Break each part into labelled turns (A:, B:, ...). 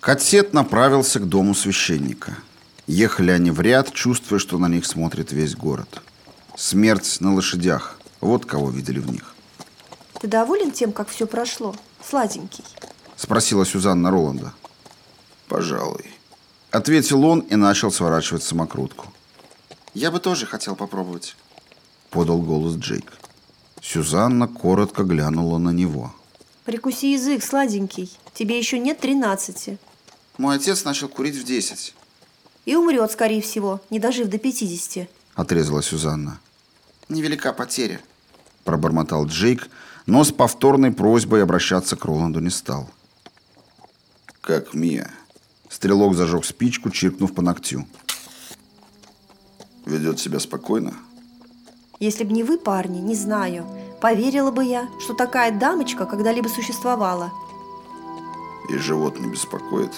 A: Катсет направился к дому священника. Ехали они в ряд, чувствуя, что на них смотрит весь город. Смерть на лошадях. Вот кого видели в них.
B: Ты доволен тем, как все прошло? Сладенький.
A: Спросила Сюзанна Роланда.
C: Пожалуй.
A: Ответил он и начал сворачивать самокрутку.
D: Я бы тоже хотел попробовать.
A: Подал голос Джейк. Сюзанна коротко глянула на него.
B: Прикуси язык, сладенький. Тебе еще нет тринадцати.
D: Мой отец начал курить в 10.
B: И умрет, скорее всего, не дожив до пятидесяти.
A: Отрезала Сюзанна.
D: Невелика потеря.
A: Пробормотал Джейк, но с повторной просьбой обращаться к Роланду не стал.
C: Как Мия.
A: Стрелок зажег спичку, чиркнув по ногтю.
C: Ведет себя спокойно?
B: Если б не вы, парни, не знаю. Поверила бы я, что такая дамочка когда-либо существовала.
C: И живот не беспокоит?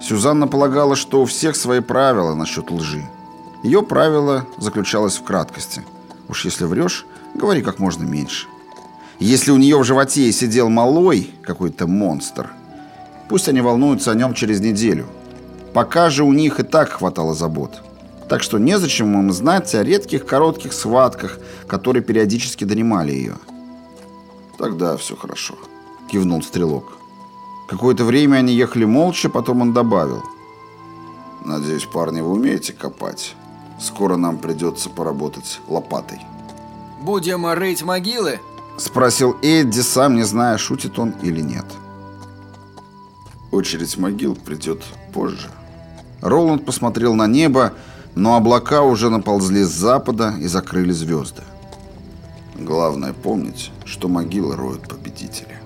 A: Сюзанна полагала, что у всех свои правила насчет лжи. Ее правило заключалось в краткости. Уж если врешь, говори как можно меньше. Если у нее в животе сидел малой, какой-то монстр, пусть они волнуются о нем через неделю. Пока же у них и так хватало забот. Так что незачем им знать о редких коротких схватках, которые периодически донимали ее.
C: Тогда все хорошо.
A: Кивнул стрелок. Какое-то время они ехали молча, потом он добавил.
C: Надеюсь, парни, вы умеете копать. Скоро нам придется поработать лопатой.
E: Будем рыть могилы?
A: Спросил Эдди, сам не зная, шутит он или нет.
C: Очередь могил придет позже.
A: Роланд посмотрел на небо, но облака уже наползли с запада и закрыли звезды.
C: Главное помнить, что могилы роют победители.